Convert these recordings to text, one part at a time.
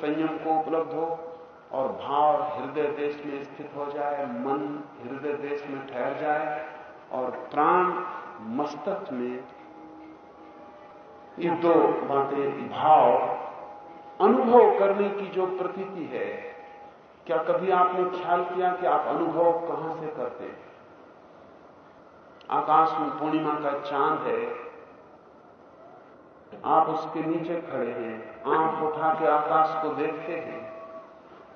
संयम को उपलब्ध हो और भाव हृदय देश में स्थित हो जाए, मन हृदय देश में ठहर जाए और प्राण मस्तक में ये दो बातें, भाव अनुभव करने की जो प्रतीति है, क्या कभी आपने ख्याल किया कि आप अनुभव कहाँ से करते हैं? आकाश में पूर्णिमा का चाँद है, आप उसके नीचे खड़े हैं, आँख उठा के आकाश को देखते हैं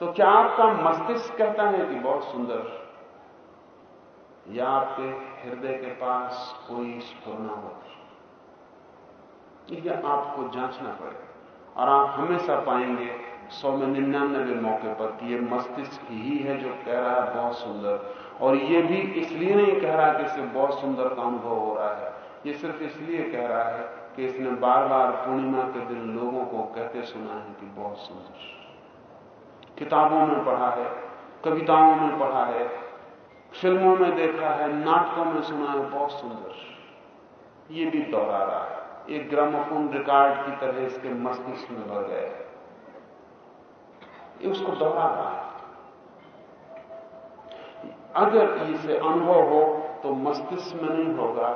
तो क्या आपका मस्तिष्क कहता है कि बहुत सुंदर? या आपके हृदय के पास कोई स्फुरना होती यह आपको जांचना पड़ेगा। और आप हमेशा पाएँगे, सौ में निन्यानबे मौके पर कि ये मस्तिष्क ही है जो कह रहा है, बहुत सुंदर। और ये भी इसलिए नहीं कह रहा कि इसे बहुत सुंदर का अनुभव हो रहा है। ये सिर्फ़ इसलिए कह रहा है कि इसने बार बार पूर्णिमा के दिन लोगों को कहते सुना है कि बहुत सुंदर। किताबों में पढ़ा है, कविताओं में पढ़ा है, फ़िल्मों में देखा है, नाटकों में सुना है, बहुत सुंदर। ये भी दोहरा रहा है। एक ग्रामोफोन रिकॉर्ड की तरह इसके मस्तिष्क में भर गए उसको दोहरा रहा है। अगर इसे अनुभव हो तो मस्तिष्क में नहीं होगा,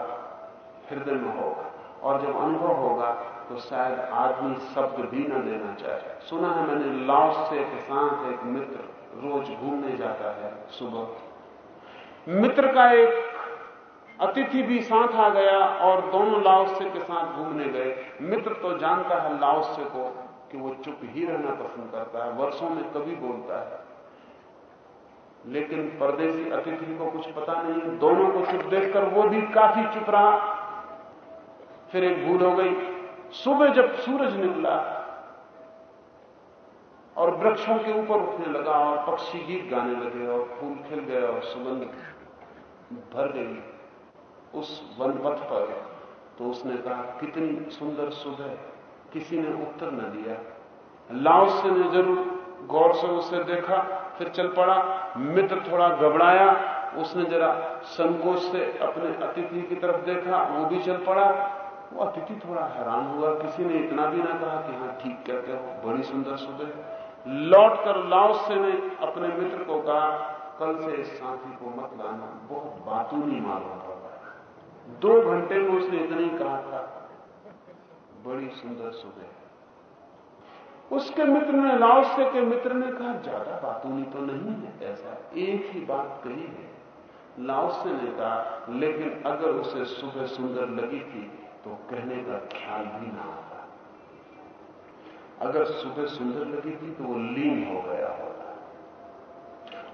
हृदय में होगा। और जब अनुभव होगा तो शायद आदमी शब्द भी न देना चाहे। सुना है मैंने लाओस से के साथ एक मित्र रोज घूमने जाता है सुबह। मित्र का एक अतिथि भी साथ आ गया और दोनों लाओसे के साथ घूमने गए। मित्र तो जानता है लाओसे को, कि वो चुप ही रहना पसंद करता है, वर्षों में कभी बोलता है। लेकिन परदेसी अतिथि को कुछ पता नहीं, दोनों को चुप देखकर वो भी काफ़ी चुप रहा। फिर एक भूल हो गई। सुबह जब सूरज निकला और वृक्षों के ऊपर उठने लगा और पक्षी गीत गाने लगे और फूल खिल गए और सुगंध भर गई, उस वनपथ पर तो उसने कहा, कितनी सुंदर सुबह, किसी ने उत्तर न दिया। लाओस ने ज़रूर गौर से उसे देखा, फिर चल पड़ा। मित्र थोड़ा घबराया, उसने जरा संकोच से अपने अतिथि की तरफ़ देखा, वो भी चल पड़ा। वो अतिथि थोड़ा हैरान हुआ, किसी ने इतना भी ना कहा कि हाँ ठीक कहते हो, बड़ी सुंदर सुबह लौट कर लाओस से ने अपने मित्र को कहा, कल से इस साथी को मत लाना, बहुत बातू नहीं मालूम पड़ दो घंटे में उसने इतना ही कहा था, बड़ी सुंदर सुबह उसके मित्र ने, लाओसे के मित्र ने कहा, ज़्यादा बातूनी तो नहीं है, ऐसा एक ही बात कही है। लाओसे ने कहा, लेकिन अगर उसे सुबह सुंदर लगी थी तो कहने का ख्याल भी ना आता। अगर सुबह सुंदर लगी थी तो वो लीन हो गया होता।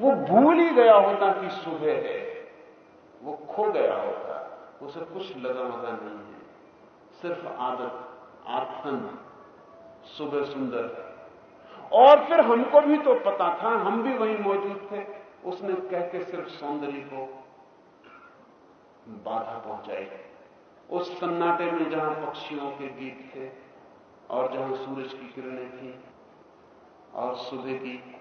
वो भूल ही गया होता कि सुबह है। वो खो गया होता। उसे कुछ लगा मगा नहीं है। सिर्फ़ आदत आत्मन सुबह सुंदर और फिर हमको भी तो पता था, हम भी वहीं मौजूद थे। उसने कह के सिर्फ़ सौंदर्य को बाधा पहुंचाई। उस सन्नाटे में जहाँ पक्षियों के गीत थे और जहाँ सूरज की किरणें थी और सुबह की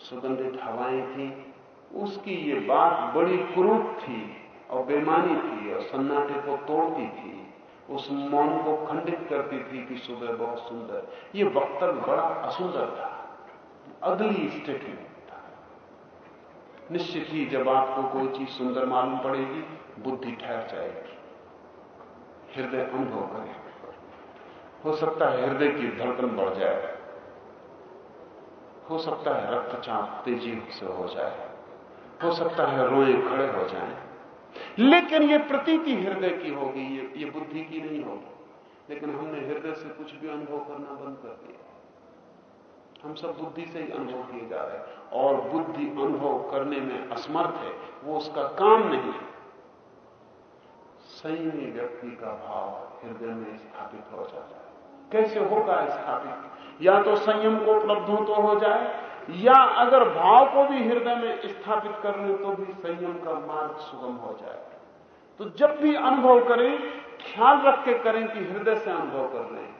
सुगंधित हवाएँ थी, उसकी ये बात बड़ी क्रूप थी और बेमानी थी और सन्नाटे को तोड़ती थी। उस मौन को खंडित करती थी कि सुबह बहुत सुंदर। ये वक्तव्य बड़ा असुंदर था। अगली स्टेटमेंट था। निश्चित ही जब आपको कोई चीज़ सुंदर मालूम पड़ेगी, बुद्धि ठहर जाएगी। हृदय अनुभव करे। हो सकता है हृदय की धड़कन बढ़ जाए। हो सकता है रक्तचाप तेज़ी से हो जाए। हो सकता है रोए खड़े हो जाए। लेकिन ये प्रतीति हृदय की होगी, ये ये बुद्धि की नहीं होगी। लेकिन हमने हृदय से कुछ भी अनुभव करना बंद कर दिया। हम सब बुद्धि से ही अनुभव किए जा रहे हैं। और बुद्धि अनुभव करने में असमर्थ है, वो उसका काम नहीं संयमी व्यक्ति का भाव हृदय में स्थापित हो जाता है। कैसे होगा स्थापित? या तो संयम को उपलब्ध हो तो हो जाए, या अगर भाव को भी हृदय में स्थापित कर ले तो भी संयम का मार्ग सुगम हो जाए। तो जब भी अनुभव करें, ख्याल रख के करें कि हृदय से अनुभव कर रहे हैं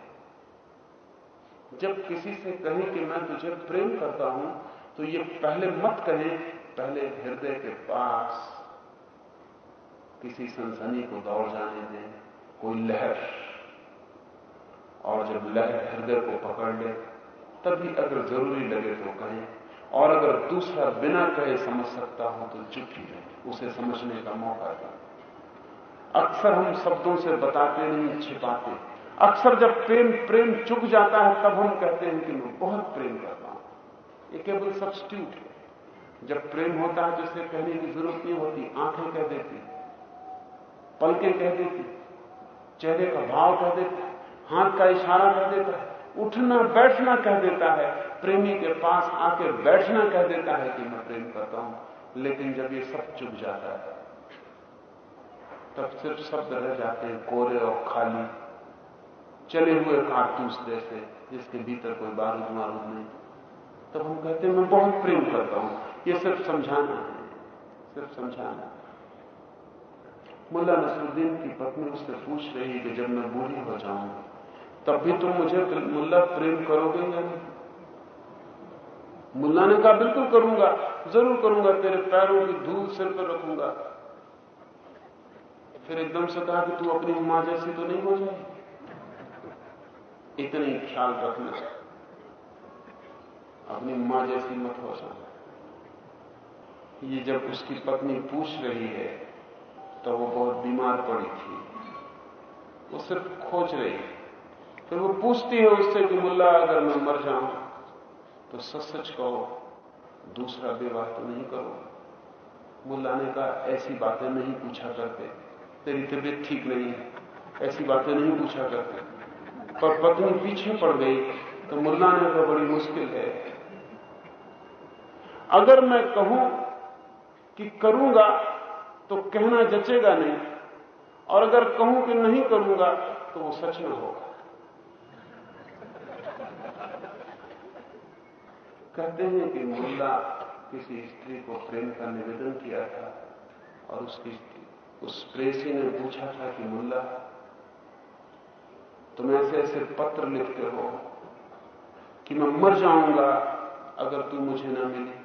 जब किसी से कहें कि मैं तुझे प्रेम करता हूँ तो ये पहले मत कहें, पहले हृदय के पास किसी सनसनी को दौड़ जाने दें, कोई लहर। और जब लहर हृदय को पकड़ ले, तभी अगर ज़रूरी लगे तो कहें, और अगर दूसरा बिना कहे समझ सकता हो तो चुप ही रहे, उसे समझने का मौका दें। अक्सर हम शब्दों से बताते नहीं, छिपाते। अक्सर जब प्रेम प्रेम चुक जाता है, तब हम कहते हैं कि मैं बहुत प्रेम करता हूँ। ये केवल सब्सिट्यूट है। जब प्रेम होता है तो इसे कहने की ज़रूरत नहीं होती, आँखें कह देती पलकें कह देती, चेहरे का भाव कह देता है हाथ का इशारा कर देता है, उठना, बैठना कह देता है, प्रेमी के पास आके बैठना कह देता है कि मैं प्रेम करता हूँ, लेकिन जब ये सब चुप जाता है, तब सिर्फ़ शब्द रह जाते हैं, कोरे और खाली, चले हुए कारतूस जैसे, जिसके भीतर कोई बारूद मारूद नहीं। तब हम कहते हैं, मैं बहुत प्रेम करता हूँ, ये सिर्फ़ समझाना है, सिर्फ़ समझाना मुल्ला नसरुद्दीन की पत्नी उससे पूछ रही कि जब मैं बूढ़ी हो जाऊँगी, तब भी तुम मुझे मुल्ला प्रेम करोगे या नहीं? मुल्ला ने कहा, बिल्कुल करूँगा, ज़रूर करूँगा, तेरे पैरों की धूल सिर पर रखूँगा। फिर एकदम से कहा कि तू अपनी माँ जैसी तो नहीं हो जाए इतने ख्याल रखना। अपनी माँ जैसी मत हो जाए ये जब उसकी पत्नी पूछ रही है तो वो बहुत बीमार पड़ी थी। वो सिर्फ़ खोज रही फिर वो पूछती है उससे कि, मुल्ला, अगर मैं मर जाऊँ तो सच सच कहो, दूसरा विवाह तो नहीं करो? मुल्ला ने कहा, ऐसी बातें नहीं पूछा करते। तेरी तबीयत ठीक नहीं है। ऐसी बातें नहीं पूछा करते। पर पत्नी पीछे पड़ गई तो मुल्ला ने कहा, बड़ी मुश्किल है। अगर मैं कहूँ कि करूँगा तो कहना जचेगा नहीं। और अगर कहूँ कि नहीं करूँगा तो वो सच में होगा। कहते हैं कि मुल्ला किसी स्त्री को प्रेम का निवेदन किया था और उसकी उस प्रेसी ने पूछा था कि मुल्ला तुम ऐसे ऐसे पत्र लिखते हो कि मैं मर जाऊँगा अगर तू मुझे ना मिली।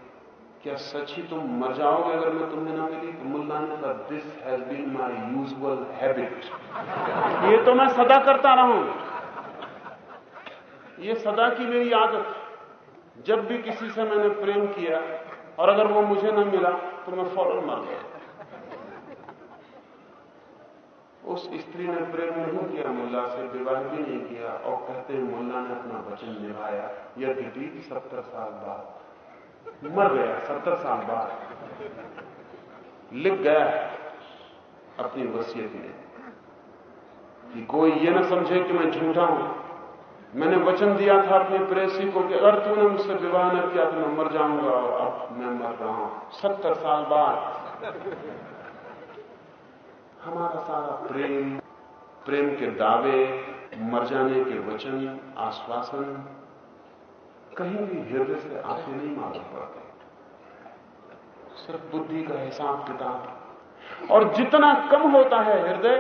क्या सच ही तुम मर जाओगे अगर मैं तुम्हें ना मिली तो मुल्ला ने कहा this has been my usual habit ये तो मैं सदा करता रहा हूँ। ये सदा की मेरी आदत। जब भी किसी से मैंने प्रेम किया, और अगर वो मुझे ना मिला तो मैं फ़ौरन मर गया। उस स्त्री ने प्रेम नहीं किया, मुल्ला से विवाह भी नहीं किया, और कहते हैं मुल्ला ने अपना वचन निभाया। यह यद्यपि सत्तर साल बाद। मर गया, सत्तर साल बाद। लिख गया अपनी वसीयत में कि कोई ये ना समझे कि मैं झूठा हूँ। मैंने वचन दिया था अपने प्रेसी को कि अगर तूने मुझसे विवाह न किया तो मैं मर जाऊँगा और अब मैं मर रहा हूँ। सत्तर साल बाद। हमारा सारा प्रेम प्रेम के दावे, मर जाने के वचन, आश्वासन कहीं भी हृदय से आँखें नहीं मालूम पड़ते। सिर्फ़ बुद्धि का हिसाब किताब और जितना कम होता है हृदय,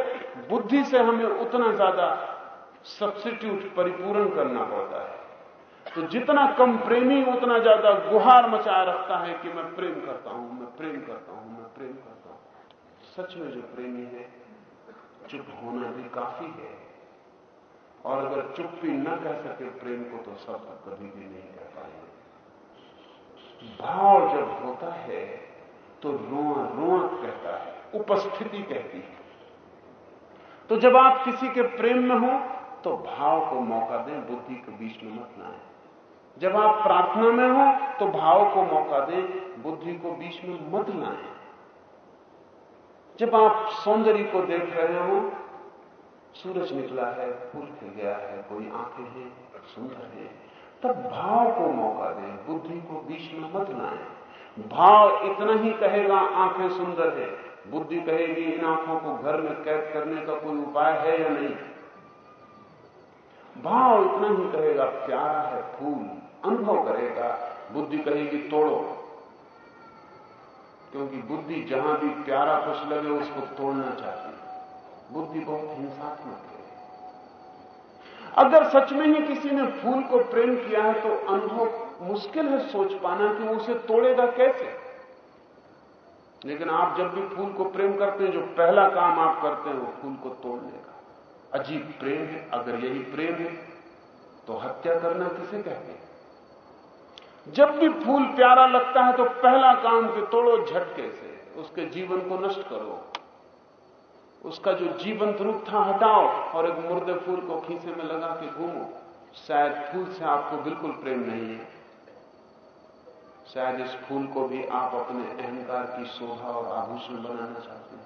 बुद्धि से हमें उतना ज़्यादा सब्सिट्यूट परिपूर्ण करना पड़ता है। तो जितना कम प्रेमी, उतना ज़्यादा गुहार मचा रखता है कि मैं प्रेम करता हूँ, मैं प्रेम करता हूँ, मैं प्रेम करता हूँ। सच में जो प्रेमी है, चुप होना भी काफ़ी है। और अगर चुप भी न कह सके प्रेम को तो सब कभी भी नहीं कह पाएँगे। भाव जब होता है तो रोआ रोआ कहता है, उपस्थिति कहती है। तो जब आप किसी के प्रेम में हो तो भाव को मौका दें, बुद्धि के बीच में मत लाएँ। जब आप प्रार्थना में हो तो भाव को मौका दें, बुद्धि को बीच में मत लाएँ। जब आप सौंदर्य को देख रहे हो सूरज निकला है फूल खिल गया है, कोई आँखें हैं सुंदर है। तब भाव को मौका दें, बुद्धि को बीच में मत लाएँ। भाव इतना ही कहेगा, आँखें सुंदर है। बुद्धि कहेगी, इन आँखों को घर में कैद करने का कोई उपाय है या नहीं? भाव इतना ही कहेगा, प्यारा है, फूल अनुभव करेगा। बुद्धि कहेगी, तोड़ो। क्योंकि बुद्धि जहाँ भी प्यारा कुछ लगे, उसको तोड़ना चाहती बुद्धि बहुत हिंसात्मक है। अगर सच में ही किसी ने फूल को प्रेम किया है तो अनुभव मुश्किल है सोच पाना कि वो उसे तोड़ेगा कैसे? लेकिन आप जब भी फूल को प्रेम करते हैं, जो पहला काम आप करते हैं, वो फूल को तोड़ने का अजीब प्रेम है, अगर यही प्रेम है तो हत्या करना किसे कहते हैं? जब भी फूल प्यारा लगता है तो पहला काम के तोड़ो झटके से उसके जीवन को नष्ट करो। उसका जो जीवंत रूप था हटाओ और एक मुर्दे फूल को खीसे में लगा के घूमो। शायद फूल से आपको बिल्कुल प्रेम नहीं है। शायद इस फूल को भी आप अपने अहंकार की शोभा और आभूषण बनाना चाहते हैं।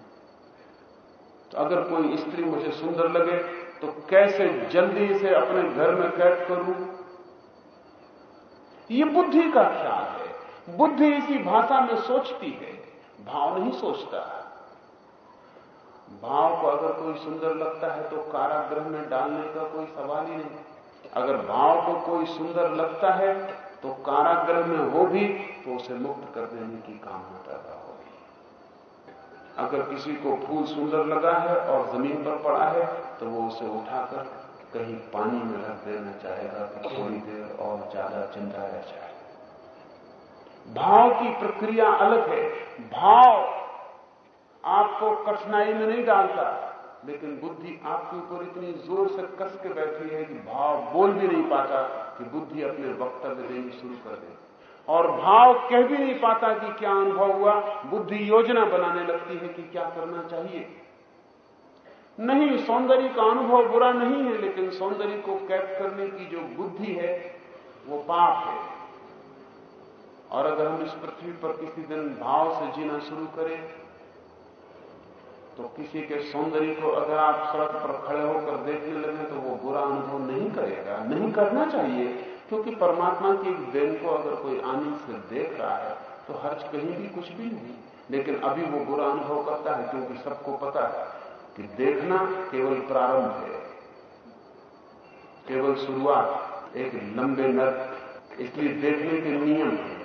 तो अगर कोई स्त्री मुझे सुंदर लगे तो कैसे जल्दी से अपने घर में कैद करूँ? ये बुद्धि का ख्याल है। बुद्धि इसी भाषा में सोचती है, भाव नहीं सोचता। भाव को अगर कोई सुंदर लगता है तो कारागृह में डालने का कोई सवाल ही नहीं। अगर भाव को कोई सुंदर लगता है तो कारागृह में हो भी तो उसे मुक्त कर देने की कामना पैदा होगी। अगर किसी को फूल सुंदर लगा है और ज़मीन पर पड़ा है तो वो उसे उठाकर कहीं पानी में रख देना चाहेगा कि थोड़ी देर और ज़्यादा चिंता रह जाए। भाव की प्रक्रिया अलग है। भाव आपको कठिनाई में नहीं डालता, लेकिन बुद्धि आपके ऊपर इतनी ज़ोर से कस के बैठी है कि भाव बोल भी नहीं पाता कि बुद्धि अपने वक्तव्य देनी शुरू कर दे। और भाव कह भी नहीं पाता कि क्या अनुभव हुआ, बुद्धि योजना बनाने लगती है कि क्या करना चाहिए। नहीं, सौंदर्य का अनुभव बुरा नहीं है, लेकिन सौंदर्य को कैद करने की जो बुद्धि है, वो पाप है। और अगर हम इस पृथ्वी पर किसी दिन भाव से जीना शुरू करें तो किसी के सौंदर्य को अगर आप सड़क पर खड़े होकर देखने लगे तो वो बुरा अनुभव नहीं करेगा, नहीं करना चाहिए। क्योंकि परमात्मा की देन को अगर कोई आनंद से देख रहा है तो हर्ज कहीं भी कुछ भी नहीं। लेकिन अभी वो बुरा अनुभव करता है, क्योंकि सबको पता है कि देखना केवल प्रारंभ है। केवल शुरुआत, एक लंबे नर्क। इसलिए देखने के नियम है।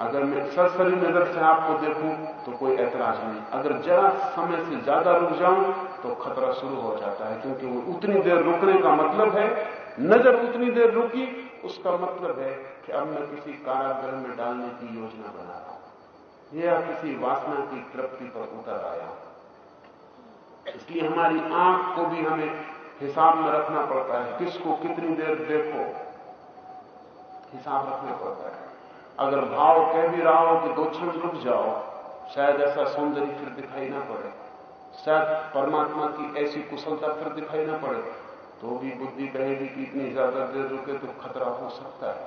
अगर मैं सरसरी नज़र से आपको देखूँ तो कोई ऐतराज नहीं। अगर जरा समय से ज़्यादा रुक जाऊँ तो खतरा शुरू हो जाता है, क्योंकि वो उतनी देर रुकने का मतलब है, नज़र उतनी देर रुकी, उसका मतलब है कि अब मैं किसी कारागृह में डालने की योजना बना रहा हूँ। या किसी वासना की तृप्ति पर उतर आया हूँ। इसलिए हमारी आँख को भी हमें हिसाब में रखना पड़ता है, किसको कितनी देर देखो, हिसाब रखना पड़ता है। अगर भाव कह भी रहा हो कि दो क्षण रुक जाओ, शायद ऐसा सौंदर्य फिर दिखाई ना पड़े। शायद परमात्मा की ऐसी कुशलता फिर दिखाई ना पड़े तो भी बुद्धि कहेगी कि इतनी ज़्यादा देर रुके तो खतरा हो सकता है।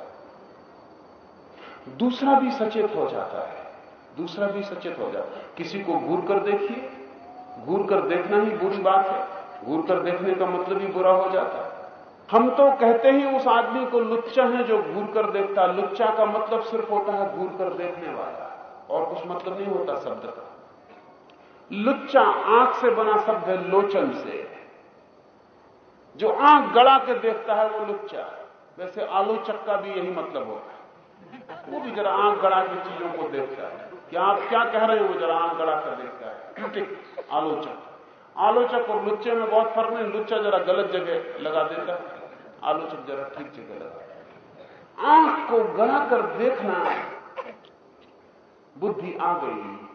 दूसरा भी सचेत हो जाता है। दूसरा भी सचेत हो जाता है। किसी को घूर कर देखिए। घूर कर देखना ही बुरी बात है। घूर कर देखने का मतलब ही बुरा हो जाता है। हम तो कहते ही उस आदमी को लुच्चा है जो घूर कर देखता। लुच्चा का मतलब सिर्फ़ होता है घूर कर देखने वाला। और कुछ मतलब नहीं होता शब्द का। लुच्चा आँख से बना शब्द है लोचन से। जो आँख गड़ा के देखता है वो लुच्चा वैसे आलोचक का भी यही मतलब होता है। वो भी जरा आँख गड़ा के चीज़ों को देखता है। कि आप क्या कह रहे हो जरा आँख गड़ा कर देखता है। क्रिटिक आलोचक आलोचक और लुच्चे में बहुत फ़र्क नहीं, लुच्चा जरा गलत जगह लगा देता। आलोचक जरा ठीक जगह लगा। आँख को गड़ा कर देखना, बुद्धि आ गई।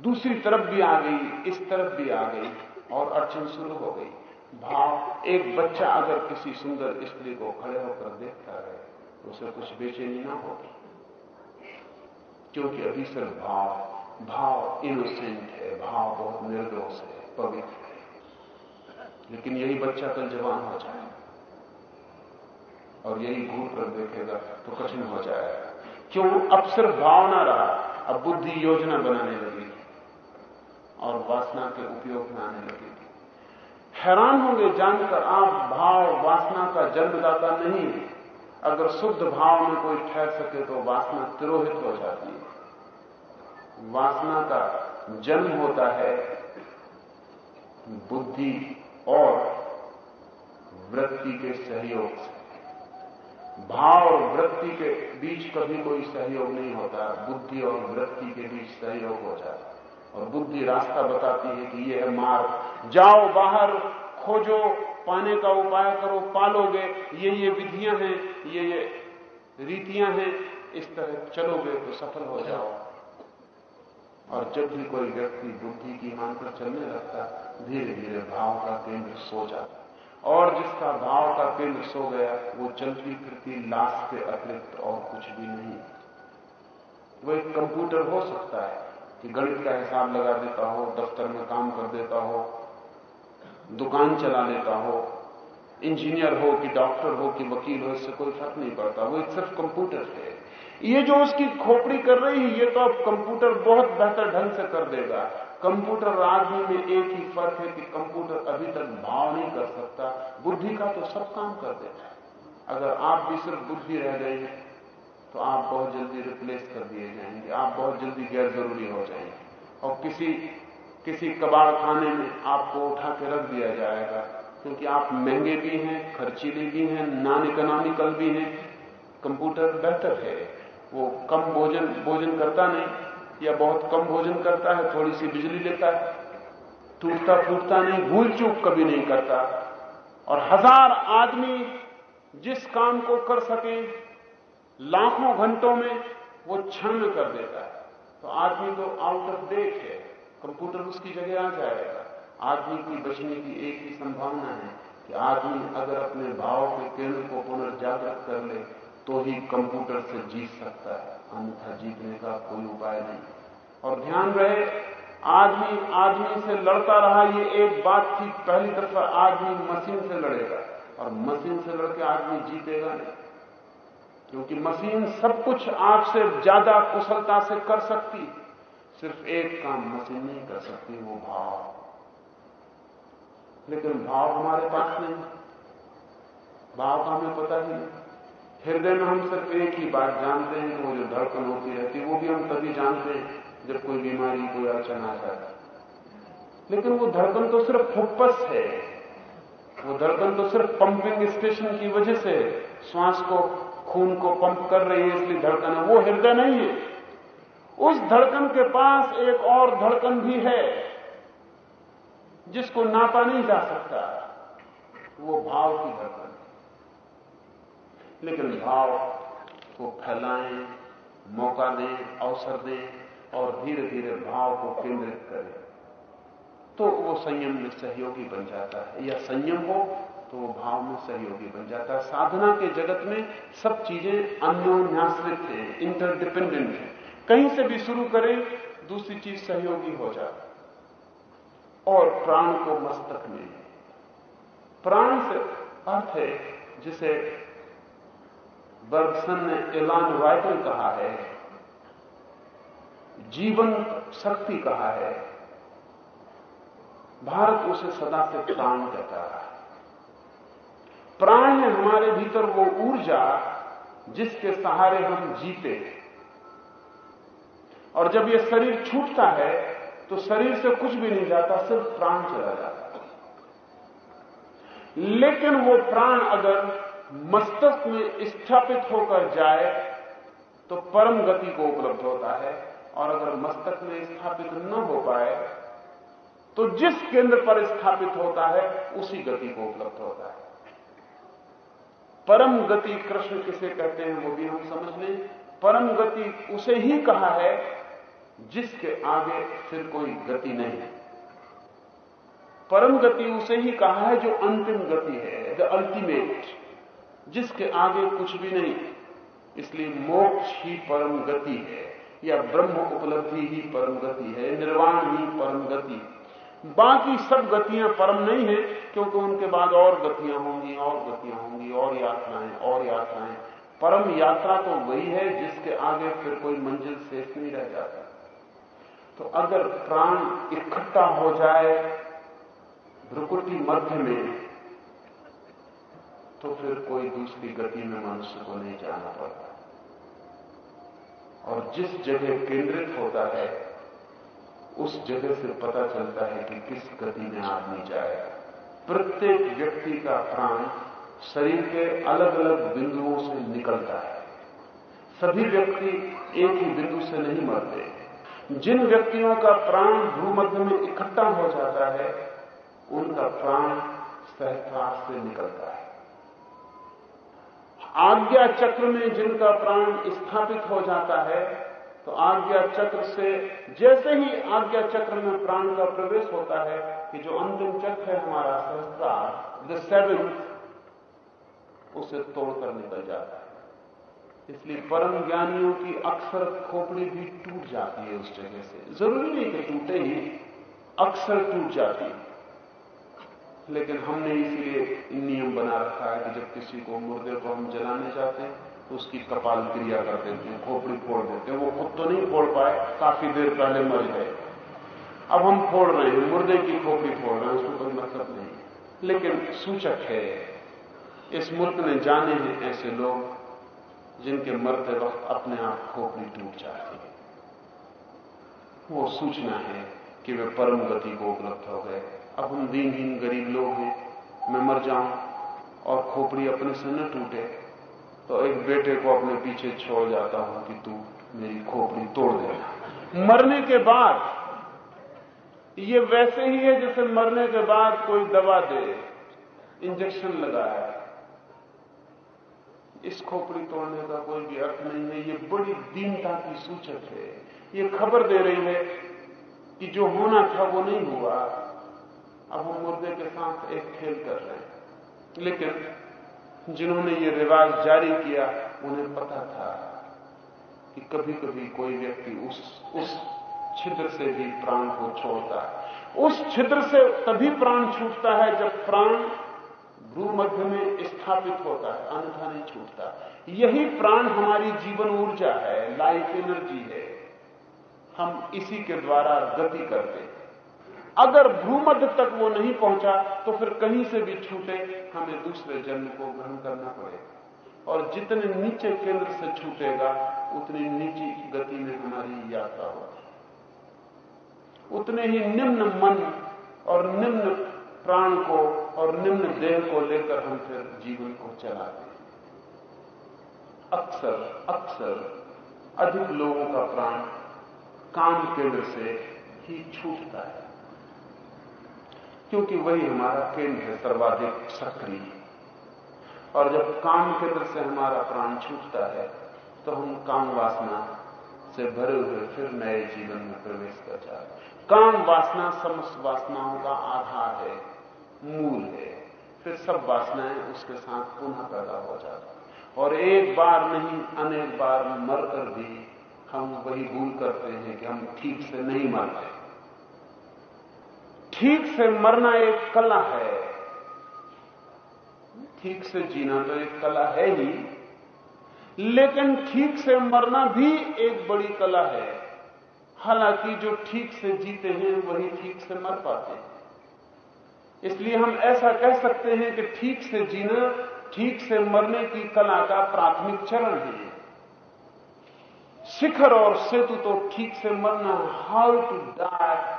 दूसरी तरफ़ भी आ गई, इस तरफ़ भी आ गई, और अड़चन शुरू हो गई। भाव, एक बच्चा अगर किसी सुंदर स्त्री को खड़े होकर देखता है तो उसे कुछ बेचैनी ना होगी। क्योंकि अभी सिर्फ़ भाव भाव इनोसेंट है, भाव बहुत निर्दोष है। पवित्र है लेकिन यही बच्चा कल जवान हो जाए। और यही घूर कर देखेगा तो कठिन हो जाएगा। क्यों? अब सिर्फ़ भाव ना रहा, अब बुद्धि योजना बनाने लगी। और वासना के उपयोग में आने लगेगी हैरान होंगे जानकर आप भाव वासना का जन्मदाता नहीं। अगर शुद्ध भाव में कोई ठहर सके तो वासना तिरोहित हो जाती है। वासना का जन्म होता है बुद्धि और वृत्ति के सहयोग से। भाव और वृत्ति के बीच कभी कोई सहयोग नहीं होता, बुद्धि और वृत्ति के बीच सहयोग हो जाता। और बुद्धि रास्ता बताती है कि यह है मार्ग। जाओ बाहर, खोजो, पाने का उपाय करो, पालोगे, ये ये विधियाँ हैं, ये ये रीतियाँ हैं, इस तरह चलोगे तो सफल हो जाओ। और जब भी कोई व्यक्ति बुद्धि की मानकर चलने लगता धीरे धीरे भाव का केंद्र सो जाता। और जिसका भाव का केंद्र सो गया, वो चलती फिरती लाश के अतिरिक्त और कुछ भी नहीं। वो एक कंप्यूटर हो सकता है कि गणित का हिसाब लगा देता हो, दफ्तर में काम कर देता हो, दुकान चला लेता हो, इंजीनियर हो कि डॉक्टर हो कि वकील हो, इससे कोई फ़र्क नहीं पड़ता। वो एक सिर्फ़ कंप्यूटर है। ये जो उसकी खोपड़ी कर रही है, ये तो अब कंप्यूटर बहुत बेहतर ढंग से कर देगा। कंप्यूटर आदमी में एक ही फ़र्क है कि कंप्यूटर अभी तक भाव नहीं कर सकता। बुद्धि का तो सब काम कर देता है। अगर आप भी सिर्फ़ बुद्धि रह गए हैं तो आप बहुत जल्दी रिप्लेस कर दिए जाएँगे। आप बहुत जल्दी गैर ज़रूरी हो जाएँगे। और किसी किसी कबाड़ खाने में आपको उठा के रख दिया जाएगा, क्योंकि आप महँगे भी हैं, खर्चीले भी हैं नॉन इकोनॉमिकल भी हैं। कंप्यूटर बेहतर है। वो कम भोजन भोजन करता नहीं, या बहुत कम भोजन करता है थोड़ी सी बिजली लेता है टूटता फूटता नहीं भूल चूक कभी नहीं करता। और हज़ार आदमी जिस काम को कर सके, लाखों घंटों में वो क्षण में कर देता है। तो आदमी तो आउट ऑफ़ डेट है, कंप्यूटर उसकी जगह आ जाएगा। आदमी की बचने की एक ही संभावना है कि आदमी अगर अपने भाव के केंद्र को पुनर्जागृत कर ले तो ही कंप्यूटर से जीत सकता है। अन्यथा जीतने का कोई उपाय नहीं। और ध्यान रहे, आदमी आदमी से लड़ता रहा, ये एक बात थी पहली दफ़ा आदमी मशीन से लड़ेगा। और मशीन से लड़के आदमी जीतेगा नहीं। क्योंकि मशीन सब कुछ आपसे ज़्यादा कुशलता से कर सकती। सिर्फ़ एक काम मशीन नहीं कर सकती, वो भाव। लेकिन भाव हमारे पास नहीं। भाव का हमें पता ही नहीं। हृदय में हम सिर्फ़ एक ही बात जानते हैं वो जो धड़कन होती रहती है, वो भी हम तभी जानते हैं जब कोई बीमारी, कोई अड़चन आ जाए लेकिन वो धड़कन तो सिर्फ़ फुप्पस है। वो धड़कन तो सिर्फ़ पंपिंग स्टेशन की वजह से श्वास को, खून को पंप कर रही है, इसलिए धड़कन है। वो हृदय नहीं है। उस धड़कन के पास एक और धड़कन भी है, जिसको नापा नहीं जा सकता। वो भाव की धड़कन लेकिन भाव को फैलाएँ, मौका दें, अवसर दें और धीरे धीरे भाव को केंद्रित करें। तो वो संयम में सहयोगी बन जाता है। या संयम हो तो वो भाव में सहयोगी बन जाता है। साधना के जगत में सब चीज़ें अन्योन्याश्रित हैं इंटरडिपेंडेंट हैं। कहीं से भी शुरू करें, दूसरी चीज़ सहयोगी हो जाती और प्राण को मस्तक में प्राण से अर्थ है जिसे बर्गसन ने एलान वाइटल कहा है, जीवन शक्ति कहा है, भारत उसे सदा से प्राण कहता रहा प्राण है हमारे भीतर वो ऊर्जा जिसके सहारे हम जीते हैं। और जब ये शरीर छूटता है तो शरीर से कुछ भी नहीं जाता, सिर्फ़ प्राण चला जाता लेकिन वो प्राण अगर मस्तिष्क में स्थापित होकर जाए तो परम गति को उपलब्ध होता है। और अगर मस्तक में स्थापित न हो पाए तो जिस केंद्र पर स्थापित होता है, उसी गति को उपलब्ध होता है। परम गति कृष्ण किसे कहते हैं, वो भी हम समझ लें। परम गति उसे ही कहा है, जिसके आगे फिर कोई गति नहीं है। परम गति उसे ही कहा है, जो अंतिम गति है द अल्टीमेट जिसके आगे कुछ भी नहीं। इसलिए मोक्ष ही परम गति है, या ब्रह्म उपलब्धि ही परम गति है, निर्वाण ही परम गति बाकी सब गतियाँ परम नहीं है, क्योंकि उनके बाद और गतियाँ होंगी, और गतियाँ होंगी, और यात्राएँ और यात्राएँ। परम यात्रा तो वही है जिसके आगे फिर कोई मंजिल शेष नहीं रह जाता। तो अगर प्राण इकट्ठा हो जाए, भ्रुकुटी मध्य में तो फिर कोई दूसरी गति में मनुष्य को नहीं जाना पड़ता। और जिस जगह केंद्रित होता है, उस जगह से पता चलता है कि किस गति में आदमी जाएगा। प्रत्येक व्यक्ति का प्राण शरीर के अलग अलग बिंदुओं से निकलता है। सभी व्यक्ति एक ही बिंदु से नहीं मरते। जिन व्यक्तियों का प्राण भूमध्य में इकट्ठा हो जाता है, उनका प्राण सहकार से निकलता है। आज्ञा चक्र में जिनका प्राण स्थापित हो जाता है तो आज्ञा चक्र से जैसे ही आज्ञा चक्र में प्राण का प्रवेश होता है कि जो अंतिम चक्र है हमारा सहस्त्रार द सेवेंथ उसे तोड़कर निकल जाता है। इसलिए परम ज्ञानियों की अक्सर खोपड़ी भी टूट जाती है उस जगह से। ज़रूरी नहीं कि टूटे ही, अक्सर टूट जाती है। लेकिन हमने इसलिए नियम बना रखा है कि जब किसी को मुर्दे को हम जलाने जाते हैं तो उसकी कपाल क्रिया कर देते हैं, खोपड़ी फोड़ देते हैं। वो खुद तो नहीं फोड़ पाए, काफ़ी देर पहले मर गए। अब हम फोड़ रहे हैं, मुर्दे की खोपड़ी फोड़ रहे हैं उसमें कोई मतलब नहीं लेकिन सूचक है, इस मुल्क ने जाने हैं ऐसे लोग, जिनके मरते वक्त अपने आप खोपड़ी टूट जाती है। वो सूचना है कि वे परम गति को उपलब्ध हो गए। अब हम दीनहीन गरीब लोग हैं, मैं मर जाऊँ और खोपड़ी अपने से न टूटे तो एक बेटे को अपने पीछे छोड़ जाता हूँ कि तू मेरी खोपड़ी तोड़ दे। मरने के बाद, ये वैसे ही है जैसे मरने के बाद कोई दवा दे, इंजेक्शन लगाया। इस खोपड़ी तोड़ने का कोई भी अर्थ नहीं है, ये बड़ी दीनता की सूचक है। ये खबर दे रही है कि जो होना था वो नहीं हुआ। अब हम मुर्दे के साथ एक खेल कर रहे हैं। लेकिन जिन्होंने ये रिवाज जारी किया, उन्हें पता था कि कभी कभी कोई व्यक्ति उस उस छिद्र से भी प्राण को छोड़ता है। उस छिद्र से तभी प्राण छूटता है जब प्राण भ्रू मध्य में स्थापित होता है, अन्यथा नहीं छूटता। यही प्राण हमारी जीवन ऊर्जा है लाइफ एनर्जी है। हम इसी के द्वारा गति करते हैं। अगर भूमध्य तक वो नहीं पहुँचा तो फिर कहीं से भी छूटे, हमें दूसरे जन्म को ग्रहण करना पड़ेगा। और जितने नीचे केंद्र से छूटेगा, उतनी नीची गति में हमारी यात्रा होगी। उतने ही निम्न मन और निम्न प्राण को और निम्न देह को लेकर हम फिर जीवन को चलाते हैं। अक्सर अक्सर अधिक लोगों का प्राण काम केंद्र से ही छूटता है। क्योंकि वही हमारा केंद्र है सर्वाधिक सक्रिय। और जब काम केंद्र से हमारा प्राण छूटता है तो हम काम वासना से भरे हुए फिर नए जीवन में प्रवेश कर जाते काम वासना समस्त वासनाओं का आधार है, मूल है। फिर सब वासनाएँ उसके साथ पुनः पैदा हो जाती और एक बार नहीं, अनेक बार मरकर भी हम वही भूल करते हैं कि हम ठीक से नहीं मरते। ठीक से मरना एक कला है। ठीक से जीना तो एक कला है ही, लेकिन ठीक से मरना भी एक बड़ी कला है। हालाँकि जो ठीक से जीते हैं, वही ठीक से मर पाते हैं। इसलिए हम ऐसा कह सकते हैं कि ठीक से जीना, ठीक से मरने की कला का प्राथमिक चरण है। शिखर और सेतु तो ठीक से मरना हाउ टू डाई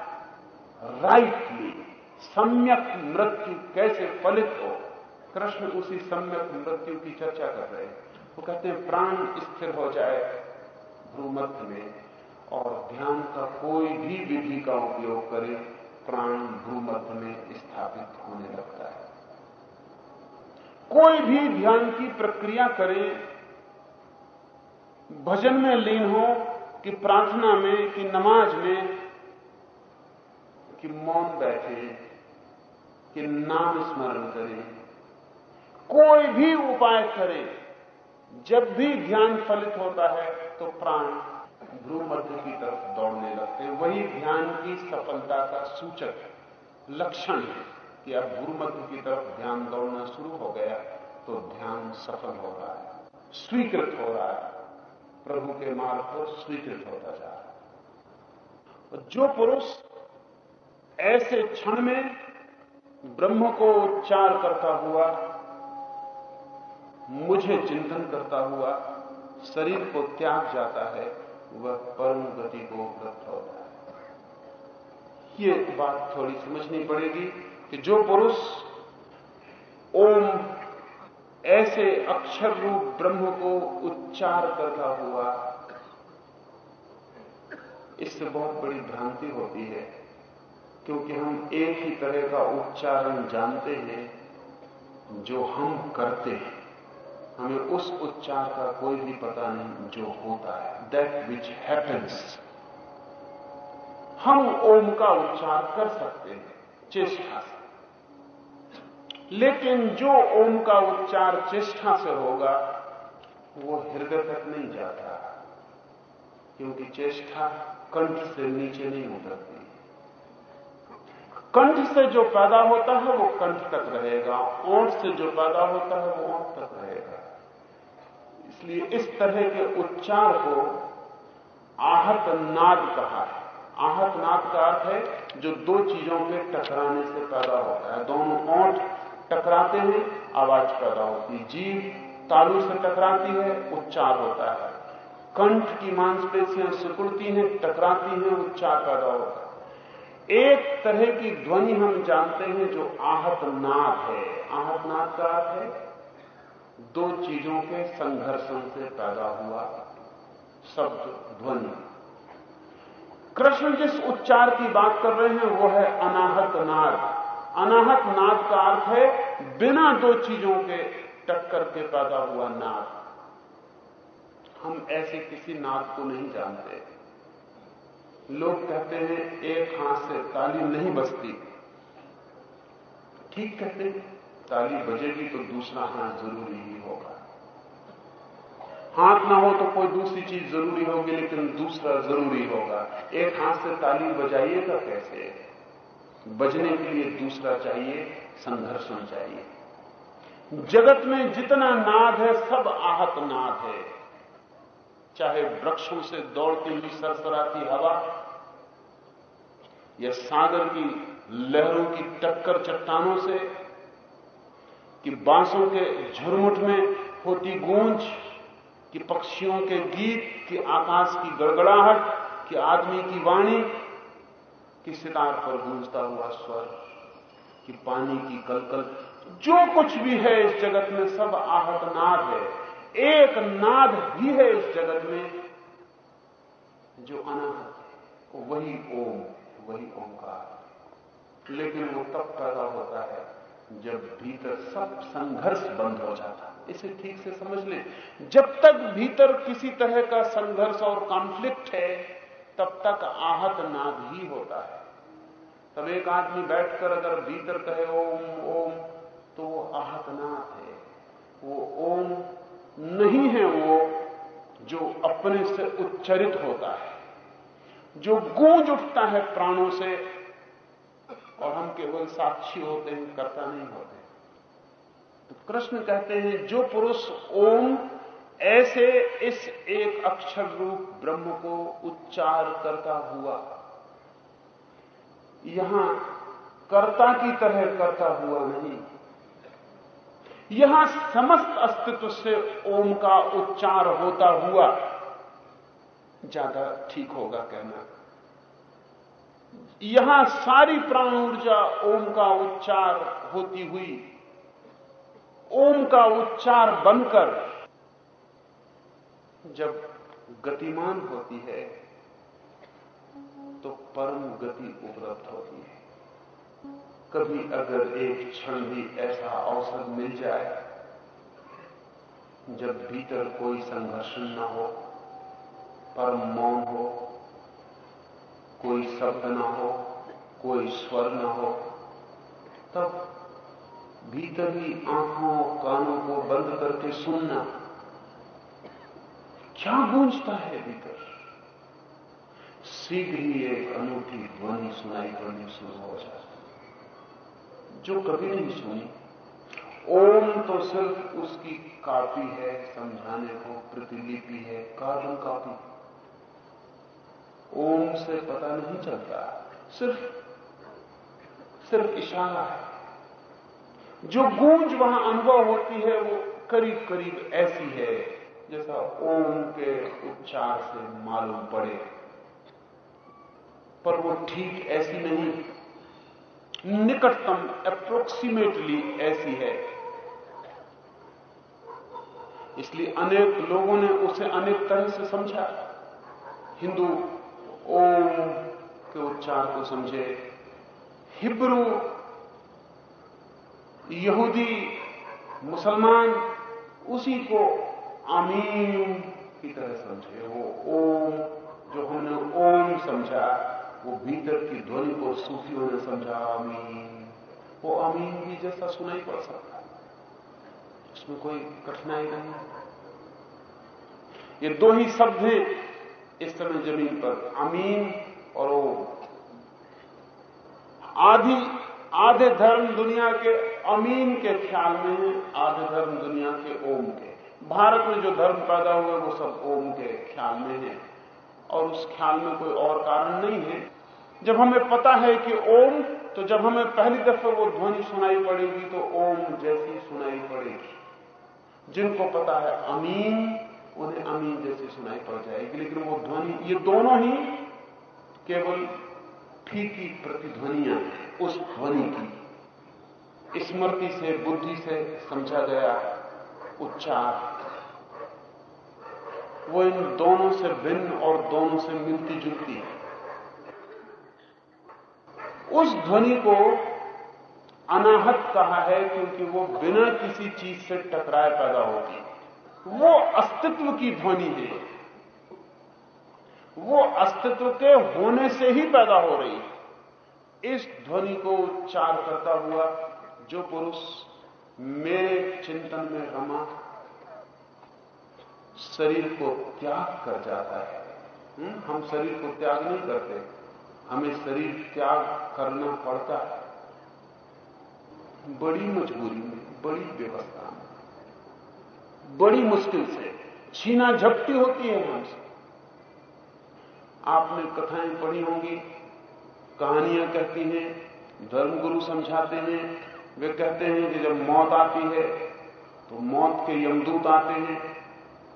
राइटली, सम्यक मृत्यु कैसे फलित हो? कृष्ण उसी सम्यक मृत्यु की चर्चा कर रहे हैं। वो कहते हैं, प्राण स्थिर हो जाए भ्रूमध्य में और ध्यान का कोई भी विधि का उपयोग करे, प्राण भ्रूमध्य में स्थापित होने लगता है। कोई भी ध्यान की प्रक्रिया करे, भजन में लीन हो कि प्रार्थना में कि नमाज़ में कि मौन बैठे, कि नाम स्मरण करें। कोई भी उपाय करें, जब भी ध्यान फलित होता है तो प्राण भ्रू मध्य की तरफ़ दौड़ने लगते हैं। वही ध्यान की सफलता का सूचक लक्षण है कि अब भ्रू मध्य की तरफ़ ध्यान दौड़ना शुरू हो गया तो ध्यान सफल हो रहा है, स्वीकृत हो रहा है। प्रभु के मार्ग पर स्वीकृत होता जा रहा है। जो पुरुष ऐसे क्षण में ब्रह्म को उच्चार करता हुआ, मुझे चिंतन करता हुआ शरीर को त्याग जाता है, वह परम गति को उपलब्ध होता है। ये बात थोड़ी समझनी पड़ेगी कि जो पुरुष ओम ऐसे अक्षर रूप ब्रह्म को उच्चार करता हुआ, इससे बहुत बड़ी भ्रांति होती है। क्योंकि हम एक ही तरह का उच्चारण जानते हैं जो हम करते हैं। हमें उस उच्चार का कोई भी पता नहीं जो होता है। दैट विच हैपन्स हम ओम का उच्चार कर सकते हैं, चेष्टा से। लेकिन जो ओम का उच्चार चेष्टा से होगा, वो हृदय तक नहीं जाता। क्योंकि चेष्टा कंठ से नीचे नहीं उतरती। कंठ से जो पैदा होता है, वो कंठ तक रहेगा। ओंठ से जो पैदा होता है, वो ओंठ तक रहेगा। इसलिए इस तरह के उच्चार को आहत नाद कहा है। आहत नाद का अर्थ है, जो दो चीज़ों के टकराने से पैदा होता है। दोनों ओंठ टकराते हैं, आवाज़ पैदा होती है। जीव तालू से टकराती है, उच्चार होता है। कंठ की मांसपेशियाँ सिकुड़ती हैं, टकराती हैं, उच्चार पैदा होता है। एक तरह की ध्वनि हम जानते हैं जो आहत नाद है। आहत नाद का अर्थ है, दो चीज़ों के संघर्षण से पैदा हुआ शब्द ध्वनि। कृष्ण जिस उच्चार की बात कर रहे हैं, वो है अनाहत नाद। अनाहत नाद का अर्थ है, बिना दो चीज़ों के टक्कर के पैदा हुआ नाद। हम ऐसे किसी नाद को नहीं जानते। लोग कहते हैं, एक हाथ से ताली नहीं बजती। ठीक कहते हैं, ताली बजेगी तो दूसरा हाथ ज़रूरी ही होगा। हाथ ना हो तो कोई दूसरी चीज़ ज़रूरी होगी, लेकिन दूसरा ज़रूरी होगा। एक हाथ से ताली बजाइएगा कैसे? बजने के लिए दूसरा चाहिए संघर्षण चाहिए। जगत में जितना नाद है, सब आहत नाद है। चाहे वृक्षों से दौड़ती हुई सरसराती हवा या सागर की लहरों की टक्कर चट्टानों से, कि बांसों के झुरमुट में होती गूंज, कि पक्षियों के गीत, कि आकाश की गड़गड़ाहट, कि आदमी की वाणी, कि सितार पर गूंजता हुआ स्वर, कि पानी की कलकल, जो कुछ भी है इस जगत में सब आहत नाद है। एक नाद भी है इस जगत में जो अनाहत है। वही ओम, वही ओंकार। लेकिन वो तब पैदा होता है जब भीतर सब संघर्ष बंद हो जाता इसे ठीक से समझ लें। जब तक भीतर किसी तरह का संघर्ष और कॉन्फ्लिक्ट है, तब तक आहत नाद ही होता है। तब एक आदमी बैठकर अगर भीतर कहे ओम ओम तो वो आहत नाद है। वो ओम नहीं है वो जो अपने से उच्चरित होता है, जो गूंज उठता है प्राणों से, और हम केवल साक्षी होते हैं, कर्ता नहीं होते। तो कृष्ण कहते हैं, जो पुरुष ओम, ऐसे इस एक अक्षर रूप ब्रह्म को उच्चार करता हुआ, यहाँ कर्ता की तरह करता हुआ नहीं यहाँ समस्त अस्तित्व से ओम का उच्चार होता हुआ ज़्यादा ठीक होगा कहना। यहाँ सारी प्राण ऊर्जा ओम का उच्चार होती हुई, ओम का उच्चार बनकर जब गतिमान होती है तो परम गति उपलब्ध होती है। कभी अगर एक क्षण भी ऐसा अवसर मिल जाए, जब भीतर कोई संघर्ष न हो, परम मौन हो, कोई शब्द न हो, कोई स्वर न हो, तब भीतर ही आँखों, कानों को बंद करके सुनना क्या गूंजता है भीतर? शीघ्र ही एक अनूठी ध्वनि सुनाई पड़नी शुरू हो जाती जो कभी नहीं सुनी। ओम तो सिर्फ़ उसकी कापी है, समझाने को प्रतिलिपि है, कार्बन कापी ओम से पता नहीं चलता, सिर्फ़ सिर्फ़ इशारा है। जो गूंज वहाँ अनुभव होती है, वो करीब करीब ऐसी है, जैसा ओम के उच्चार से मालूम पड़े। पर वो ठीक ऐसी नहीं। निकटतम अप्रोक्सीमेटली ऐसी है। इसलिए अनेक लोगों ने उसे अनेक तरह से समझा। हिंदू, ओम के उच्चार को समझे। हिब्रू, यहूदी, मुसलमान, उसी को आमीन की तरह समझे। वो ओम जो हमने ओम समझा। वो भीतर की ध्वनि को सूफियों ने समझा अमीन वो अमीन भी जैसा सुनाई पड़ सकता उसमें कोई कठिनाई नहीं ये दो ही शब्द हैं इस समय ज़मीन पर अमीन और ओम। आधी आधे धर्म दुनिया के अमीन के ख्याल में है आधे धर्म दुनिया के ओम के। भारत में जो धर्म पैदा हुए वो सब ओम के ख्याल में है। और उस ख्याल में कोई और कारण नहीं है। जब हमें पता है कि ओम तो जब हमें पहली दफे वो ध्वनि सुनाई पड़ेगी तो ओम जैसी सुनाई पड़ेगी। जिनको पता है अमीन, उन्हें अमीन जैसी सुनाई पड़ जाएगी। लेकिन वो ध्वनि, ये दोनों ही केवल फीकी प्रतिध्वनियाँ उस ध्वनि की। स्मृति से, बुद्धि से समझा गया उच्चार। वो इन दोनों से भिन्न और दोनों से मिलती जुलती है। उस ध्वनि को अनाहत कहा है क्योंकि वो बिना किसी चीज़ से टकराए पैदा होती वो अस्तित्व की ध्वनि है। वो अस्तित्व के होने से ही पैदा हो रही है। इस ध्वनि को उच्चार करता हुआ जो पुरुष मेरे चिंतन में रमा, शरीर को त्याग कर जाता हुँ? हम शरीर को त्याग नहीं करते। हमें शरीर त्याग करना पड़ता है। बड़ी मजबूरी में, बड़ी व्यवस्था में, बड़ी मुश्किल से छीना झपटी होती है हमसे आपने कथाएँ पढ़ी होंगी, कहानियाँ कहती हैं, धर्मगुरु समझाते हैं, वे कहते हैं कि जब मौत आती है तो मौत के यमदूत आते हैं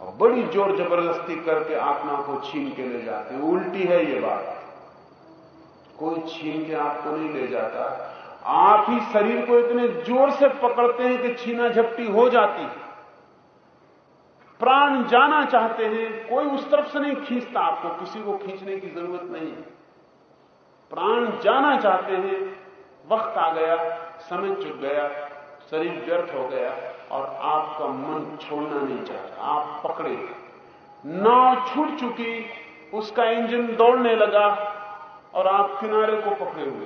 और बड़ी ज़ोर ज़बरदस्ती करके आत्मा को छीन के ले जाते हैं। उल्टी है ये बात। कोई छीन के आपको नहीं ले जाता। आप ही शरीर को इतने ज़ोर से पकड़ते हैं कि छीना झपटी हो जाती है। प्राण जाना चाहते हैं, कोई उस तरफ़ से नहीं खींचता, आपको किसी को खींचने की ज़रूरत नहीं प्राण जाना चाहते हैं, वक्त आ गया, समय चुक गया, शरीर व्यर्थ हो गया, और आपका मन छोड़ना नहीं चाहता, आप पकड़े। नाव छूट चुकी, उसका इंजन दौड़ने लगा और आप किनारे को पकड़े हुए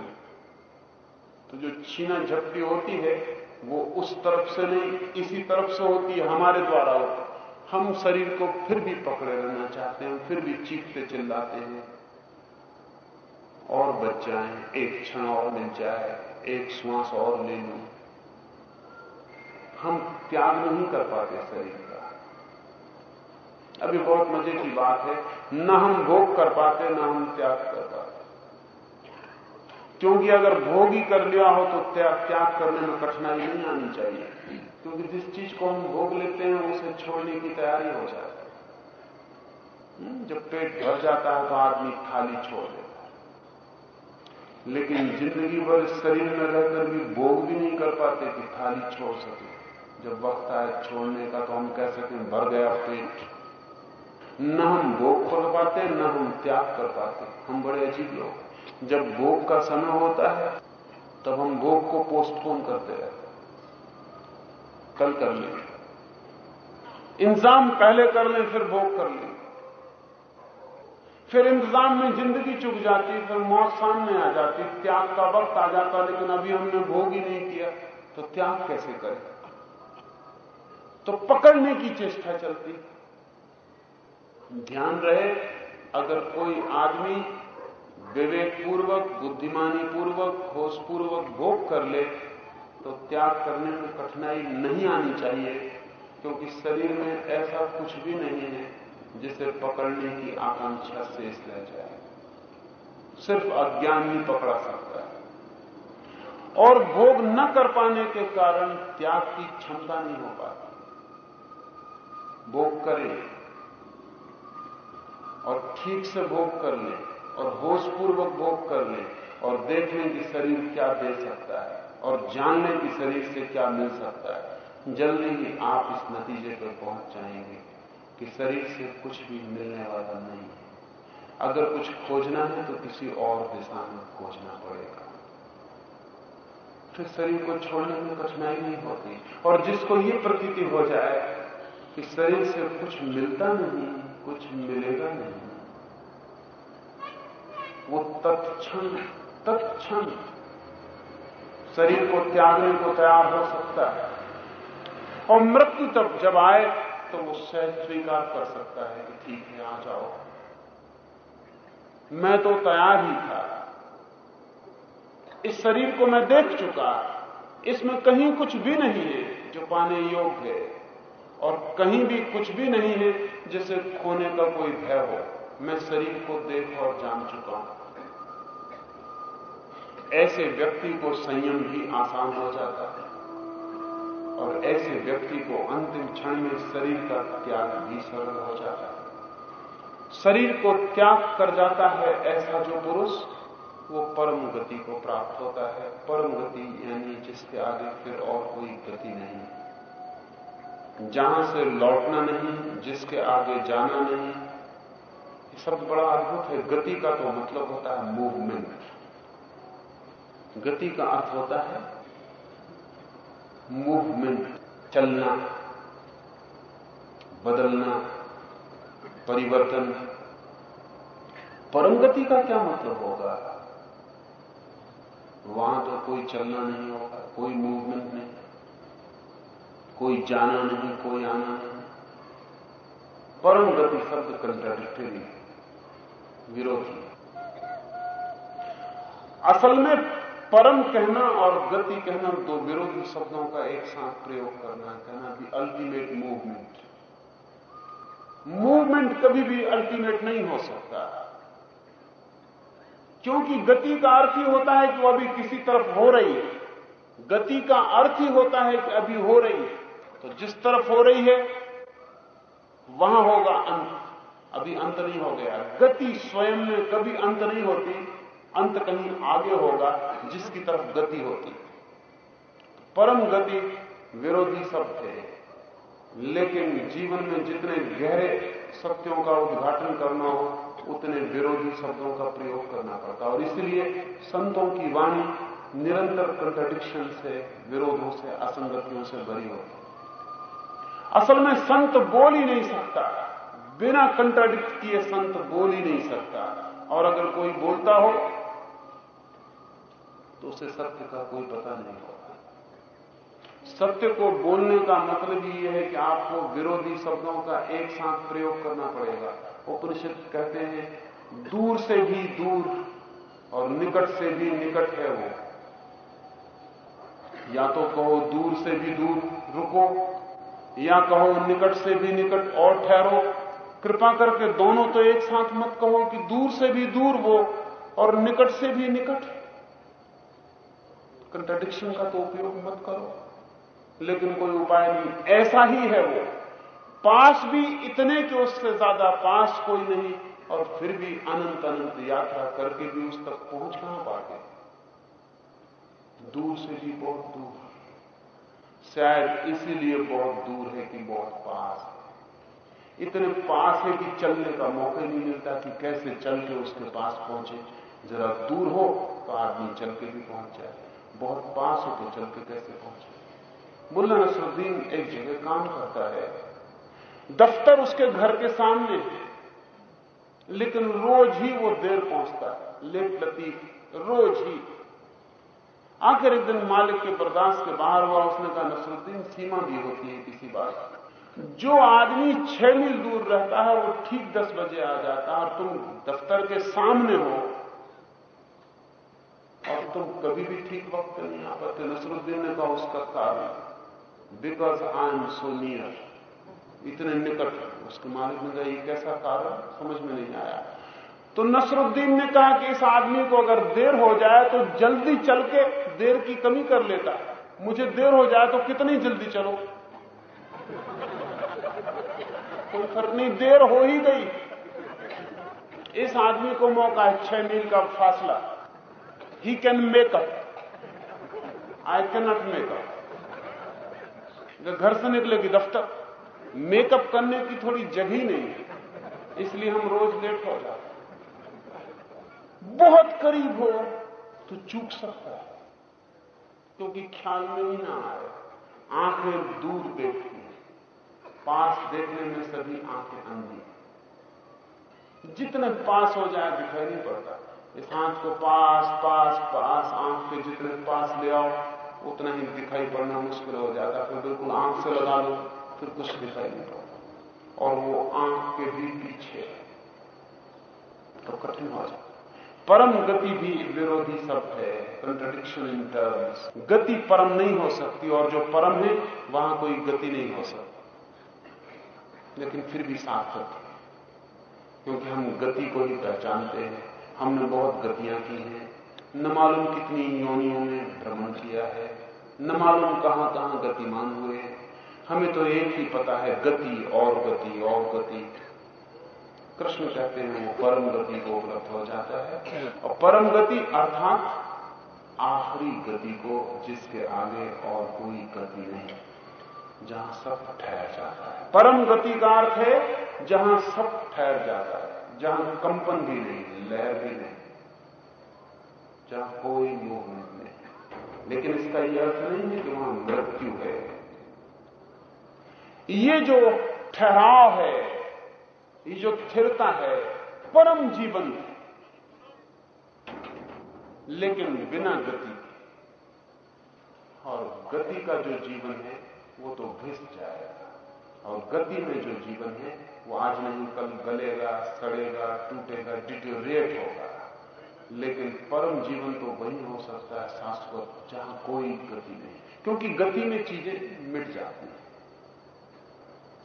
तो जो छीना झपटी होती है, वो उस तरफ़ से नहीं, इसी तरफ़ से होती है, हमारे द्वारा होती हम शरीर को फिर भी पकड़े रहना चाहते हैं, फिर भी चीखते चिल्लाते हैं। और बच जाए, एक क्षण और मिल जाए, एक श्वास और ले लूँ। हम त्याग नहीं कर पाते शरीर का। अभी बहुत मज़े की बात है, न हम भोग कर पाते, ना हम त्याग कर पाते। क्योंकि अगर भोग ही कर लिया हो तो त्याग त्याग करने में कठिनाई नहीं आनी चाहिए। क्योंकि जिस चीज़ को हम भोग लेते हैं उसे छोड़ने की तैयारी हो जाती है। हम्म, जब पेट भर जाता है तो आदमी थाली छोड़ देता है। लेकिन ज़िंदगी भर शरीर में रहकर भी भोग भी नहीं कर पाते कि थाली छोड़ सके। जब वक्त आए छोड़ने का तो हम कह सकें भर गया पेट। न हम भोग कर पाते न हम त्याग कर पाते। हम बड़े अजीब लोग जब भोग का समय होता है, तब हम भोग को पोस्टपोन करते रहते कल कर लेंगे इंतज़ाम पहले कर लें, फिर भोग कर लें। फिर इंतज़ाम में ज़िंदगी चुक जाती, फिर मौत सामने आ जाती, त्याग का वक्त आ जाता, लेकिन अभी हमने भोग ही नहीं किया तो त्याग कैसे करें? तो पकड़ने की चेष्टा चलती। ध्यान रहे, अगर कोई आदमी विवेक पूर्वक बुद्धिमानी पूर्वक होश पूर्वक भोग कर ले तो त्याग करने में कठिनाई नहीं आनी चाहिए, क्योंकि शरीर में ऐसा कुछ भी नहीं है जिसे पकड़ने की आकांक्षा शेष रह जाए। सिर्फ़ अज्ञान ही पकड़ा सकता है। और भोग न कर पाने के कारण त्याग की क्षमता नहीं हो पाती। भोग करें और ठीक से भोग कर लें। और होशपूर्वक भोग कर लें और देख कि शरीर क्या दे सकता है और जान लें कि शरीर से क्या मिल सकता है। जल्दी ही आप इस नतीजे पर पहुँच जाएँगे कि शरीर से कुछ भी मिलने वाला नहीं है। अगर कुछ खोजना है तो किसी और दिशा में खोजना पड़ेगा। फिर शरीर को छोड़ने में कठिनाई नहीं होती। और जिसको ये प्रतीति हो जाए कि शरीर से कुछ मिलता नहीं, कुछ मिलेगा नहीं वो तत्क्षण तत्क्षण शरीर को त्यागने को तैयार हो सकता है। और मृत्यु तब जब आए तो वो सहज स्वीकार कर सकता है कि ठीक है, आ जाओ। मैं तो तैयार ही था। इस शरीर को मैं देख चुका। इसमें कहीं कुछ भी नहीं है जो पाने योग्य है, और कहीं भी कुछ भी नहीं है जिसे खोने का कोई भय हो। मैं शरीर को देख और जान चुका हूँ। ऐसे व्यक्ति को संयम भी आसान हो जाता है और ऐसे व्यक्ति को अंतिम क्षण में शरीर का त्याग भी सरल हो जाता है। शरीर को त्याग कर जाता है ऐसा जो पुरुष, वो परम गति को प्राप्त होता है। परम गति यानी जिसके आगे फिर और कोई गति नहीं। जहाँ से लौटना नहीं, जिसके आगे जाना नहीं शब्द बड़ा अद्भुत है। गति का तो मतलब होता है मूवमेंट गति का अर्थ होता है मूवमेंट चलना, बदलना, परिवर्तन। परम गति का क्या मतलब होगा? वहाँ तो कोई चलना नहीं होगा, कोई मूवमेंट नहीं, कोई जाना नहीं, कोई आना नहीं। परम गति शब्द कंट्राडिक्टरी विरोधी। असल में परम कहना और गति कहना दो विरोधी शब्दों का एक साथ प्रयोग करना, कहना कि अल्टीमेट मूवमेंट मूवमेंट कभी भी अल्टीमेट नहीं हो सकता। क्योंकि गति का अर्थ ही होता है कि वो अभी किसी तरफ़ हो रही है। गति का अर्थ ही होता है कि अभी हो रही है। तो जिस तरफ़ हो रही है, वहाँ होगा अंत। अभी अंत नहीं हो गया। गति स्वयं में कभी अंत नहीं होती, अंत कहीं आगे होगा, जिसकी तरफ़ गति होती। परम गति विरोधी शब्द है। लेकिन जीवन में जितने गहरे सत्यों का उद्घाटन करना हो, उतने विरोधी शब्दों का प्रयोग करना पड़ता और इसलिए संतों की वाणी निरंतर कंट्रडिक्शन से, विरोधों से, असंगतियों से भरी होती। असल में संत बोल ही नहीं सकता। बिना कंट्राडिक्ट किए संत बोल ही नहीं सकता। और अगर कोई बोलता हो तो उसे सत्य का कोई पता नहीं होगा सत्य को बोलने का मतलब यह है कि आपको विरोधी शब्दों का एक साथ प्रयोग करना पड़ेगा। उपनिषद कहते हैं, दूर से भी दूर और निकट से भी निकट है वो। या तो कहो, दूर से भी दूर रुको, या कहो, निकट से भी निकट और ठहरो। कृपा करके दोनों तो एक साथ मत कहो कि दूर से भी दूर वो और निकट से भी निकट कंट्राडिक्शन का तो उपयोग मत करो। लेकिन कोई उपाय नहीं। ऐसा ही है वो। पास भी इतने कि उससे ज़्यादा पास कोई नहीं और फिर भी अनंत अनंत यात्रा करके भी उस तक पहुँच कहाँ पा गए? दूर से भी बहुत दूर। शायद इसीलिए बहुत दूर है कि बहुत पास है। इतने पास है कि चलने का मौका नहीं मिलता कि कैसे चल के उसके पास पहुँचे। जरा दूर हो तो आदमी चल के भी पहुँच जाए। बहुत पास हो तो चल के कैसे पहुँचे? मुल्ला नसरुद्दीन एक जगह काम करता है। दफ्तर उसके घर के सामने है। लेकिन रोज ही वो देर पहुँचता है। लेट लतीफ, रोज ही। आखिर एक दिन मालिक के बर्दाश्त के बाहर हुआ, उसने कहा, नसरुद्दीन, सीमा भी होती है किसी बात जो आदमी छह मील दूर रहता है, वो ठीक दस बजे आ जाता है और तुम दफ्तर के सामने हो। और तुम कभी भी ठीक वक्त नहीं आ पाते। नसरुद्दीन ने कहा, उसका कारण because I am so near इतने निकट उसके मालिक ने कहा, ये कैसा कारण? समझ में नहीं आया। तो नसरुद्दीन ने कहा कि इस आदमी को अगर देर हो जाए तो जल्दी चल के देर की कमी कर लेता। मुझे देर हो जाए तो कितनी जल्दी चलो? कोई फ़र्क नहीं देर हो ही गई। इस आदमी को मौका है छह मील का फासला। He can make up I can not make up घर से निकलेगी दफ्तर मेकअप करने की थोड़ी जगह नहीं है। इसलिए हम रोज लेट हो जाते बहुत करीब हो तो चूक सकता है। क्योंकि ख्याल में ही ना आए। आँखें दूर देखती पास देखने में सभी आँखें अंधी जितने पास हो जाए दिखाई नहीं पड़ता। इस हाथ को पास पास पास, आँख के जितने पास ले आओ, उतना ही दिखाई पड़ना मुश्किल हो जाता फिर बिल्कुल आँख से लगा लो, फिर कुछ दिखाई नहीं पड़ता। और वो आँख के भी पीछे तो कठिन हो जाता परम गति भी विरोधी शब्द है। कंट्रडिक्शन इन टर्म्स गति परम नहीं हो सकती, और जो परम है, वहाँ कोई गति नहीं हो सकती। लेकिन फिर भी सार्थक है। क्योंकि हम गति को ही पहचानते हैं। हमने बहुत गतियाँ की हैं। न मालूम कितनी योनियों में भ्रमण किया है। न मालूम कहाँ कहाँ गतिमान हुए हमें तो एक ही पता है, गति और गति और गति। कृष्ण कहते हैं वो परम गति को उपलब्ध हो जाता है। और परम गति अर्थात आखिरी गति को जिसके आगे और कोई गति नहीं। जहाँ सब ठहर जाता है। परम गति का अर्थ है जहाँ सब ठहर जाता है। जहाँ कंपन भी नहीं, लहर भी नहीं, जहाँ कोई मूवमेंट नहीं। लेकिन इसका यह अर्थ नहीं है कि वहाँ मृत्यु है। ये जो ठहराव है, ये जो स्थिरता है, परम जीवन है। लेकिन बिना गति और गति का जो जीवन है वो तो घिस जाएगा। और गति में जो जीवन है, वो आज नहीं, कल गलेगा, सड़ेगा, टूटेगा डिटोरिएट होगा। लेकिन परम जीवन तो वही हो सकता है शाश्वत, जहाँ कोई गति नहीं। क्योंकि गति में चीज़ें मिट जाती हैं।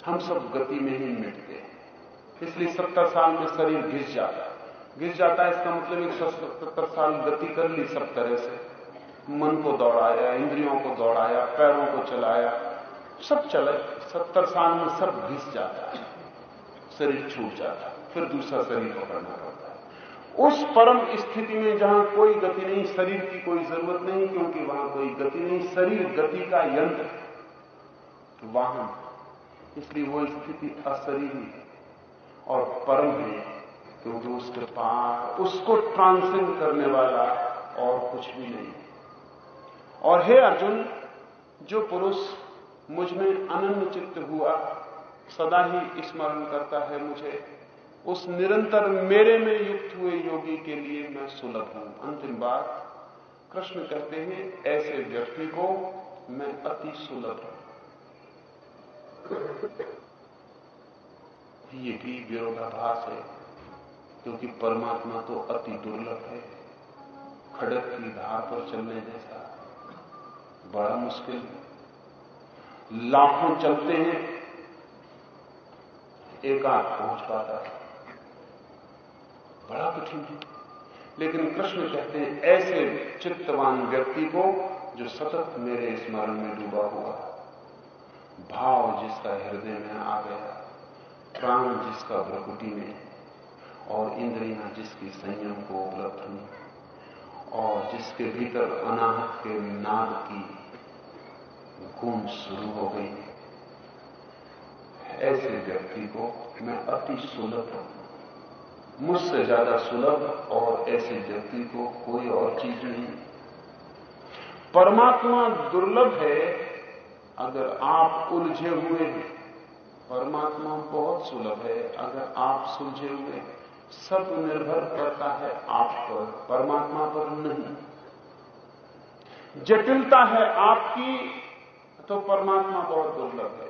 हम सब गति में ही मिटते हैं। इसलिए सत्तर साल में शरीर घिस जाता है। घिस जाता है इसका मतलब एक सत्तर साल गति कर ली सब तरह से। मन को दौड़ाया, इंद्रियों को दौड़ाया, पैरों को चलाया सब चले, सत्तर साल में सब घिस जाता है, शरीर छूट जाता है, फिर दूसरा शरीर पकड़ना पड़ता है। उस परम स्थिति में जहाँ कोई गति नहीं, शरीर की कोई ज़रूरत नहीं, क्योंकि वहाँ कोई गति नहीं, शरीर गति का यंत्र वाहन इसलिए वो स्थिति अशरीरी है और परम है, क्योंकि उसके पार उसको ट्रांसेंड करने वाला और कुछ भी नहीं और हे अर्जुन, जो पुरुष मुझमें चित्त हुआ, सदा ही स्मरण करता है मुझे। उस निरंतर मेरे में युक्त हुए योगी के लिए मैं सुलभ हूँ। अंतिम बात, कृष्ण कहते हैं, ऐसे व्यक्ति को मैं अति सुलभ हूँ। ये भी विरोधाभास है, क्योंकि परमात्मा तो अति दुर्लभ है। खड़क की धार पर चलने जैसा बड़ा मुश्किल है। लाखों चलते हैं। एक पहुँच पाता है। बड़ा कठिन है। लेकिन कृष्ण कहते हैं, ऐसे चित्तवान व्यक्ति को जो सतत मेरे स्मरण में डूबा हुआ भाव जिसका हृदय में आ गया प्राण जिसका प्रकृति में और इंद्रियाँ जिसकी संयम को उपलब्ध हुई और जिसके भीतर अनाहत के नाद की गूंज शुरू हो गई? है ऐसे व्यक्ति को मैं अति सुलभ हूँ। मुझसे ज़्यादा सुलभ और ऐसे व्यक्ति को कोई और चीज़ नहीं। परमात्मा दुर्लभ है अगर आप उलझे हुए हैं। परमात्मा बहुत सुलभ है अगर आप सुलझे हुए सब निर्भर करता है आप पर, परमात्मा पर नहीं। जटिलता है आपकी तो परमात्मा बहुत दुर्लभ है।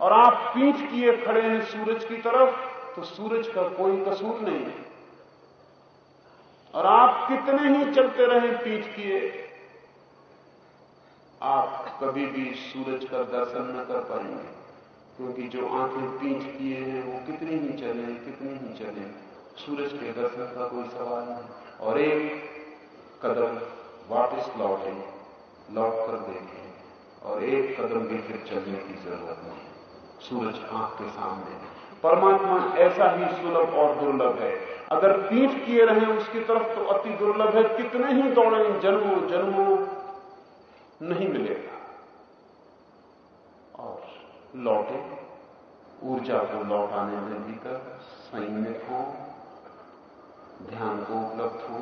और आप पीठ किए खड़े हैं सूरज की तरफ़ तो सूरज का कोई कसूर नहीं है। और आप कितने ही चलते रहे पीठ किए, आप कभी भी सूरज का दर्शन न कर पाएँगे। क्योंकि जो आँखें पीठ किए हैं, वो कितने ही चले, कितने ही चले। सूरज के दर्शन का कोई सवाल नहीं। और एक कदम वापस लौटे, लौट कर देखें। और एक कदम भी फिर चलने की ज़रूरत नहीं सूरज आँख के सामने परमात्मा ऐसा ही सुलभ और दुर्लभ है। अगर पीठ किए रहे उसकी तरफ़ तो अति दुर्लभ है। कितने ही दौड़े, जन्मों जन्मों नहीं मिलेगा। और लौटे, ऊर्जा को लौटाने में भीतर संयमित हो, ध्यान को उपलब्ध हो,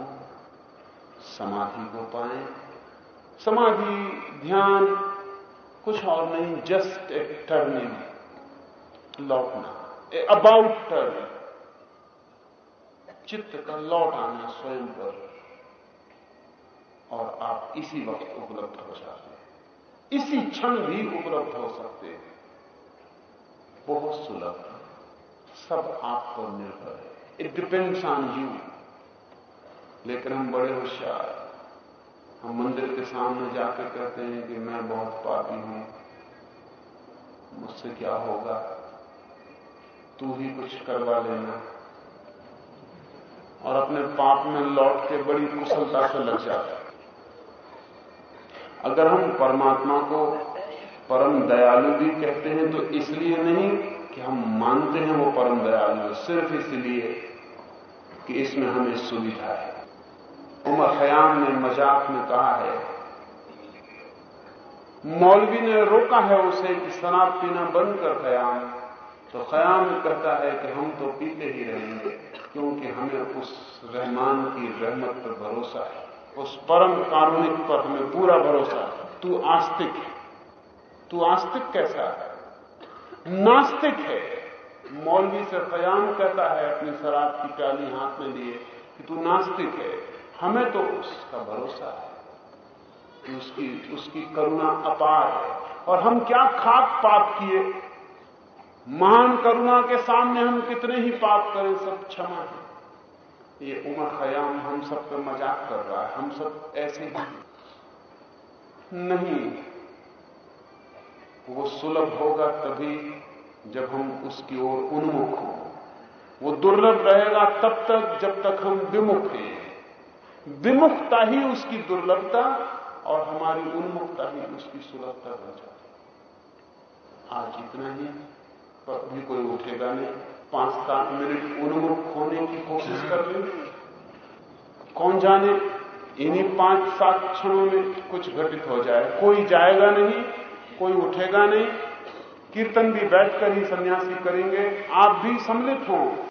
समाधि को पाए। समाधि, ध्यान कुछ और नहीं जस्ट ए टर्निंग लौटना ए अबाउट टर्न चित्त का लौट आना स्वयं पर। और आप इसी वक्त उपलब्ध हो जाते हैं। इसी क्षण भी उपलब्ध हो सकते हैं। बहुत सुलभ। सब आप पर निर्भर है। इट डिपेंड्स ऑन यू लेकिन हम बड़े होशियार हम मंदिर के सामने जाकर कहते हैं कि मैं बहुत पापी हूँ। मुझसे क्या होगा? तू ही कुछ करवा लेना। और अपने पाप में लौट के बड़ी कुशलता से लग जाता अगर हम परमात्मा को परम दयालु भी कहते हैं तो इसलिए नहीं कि हम मानते हैं वो परम दयालु सिर्फ़ इसलिए कि इसमें हमें सुविधा है। उमर खयाम ने मज़ाक में कहा है, मौलवी ने रोका है उसे कि शराब पीना बंद कर खयाम। तो खयाम कहता है कि हम तो पीते ही रहेंगे, क्योंकि हमें उस रहमान की रहमत पर भरोसा है। उस परम कारुणिक पर हमें पूरा भरोसा है। तू आस्तिक है। तू आस्तिक कैसा है? नास्तिक है। मौलवी से कयाम कहता है अपनी शराब की प्याली हाथ में लिए कि तू नास्तिक है। हमें तो उसका भरोसा है कि उसकी उसकी करुणा अपार है। और हम क्या खाक पाप किए? महान करुणा के सामने हम कितने ही पाप करें, सब क्षमा है। ये उमर खयाम हम सब पर मज़ाक कर रहा है, हम सब ऐसे ही। नहीं, वो सुलभ होगा तभी जब हम उसकी ओर उन्मुख हो। वो दुर्लभ रहेगा तब तक जब तक हम विमुख हैं। विमुखता ही उसकी दुर्लभता और हमारी उन्मुखता ही उसकी सुलभता बन जाती आज इतना ही, पर भी कोई उठेगा नहीं। पाँच सात मिनट उन्मुख होने की कोशिश कर ले। कौन जाने, इन्हीं पाँच सात क्षणों में कुछ घटित हो जाए। कोई जाएगा नहीं, कोई उठेगा नहीं। कीर्तन भी बैठकर ही सन्यासी करेंगे। आप भी सम्मिलित हों।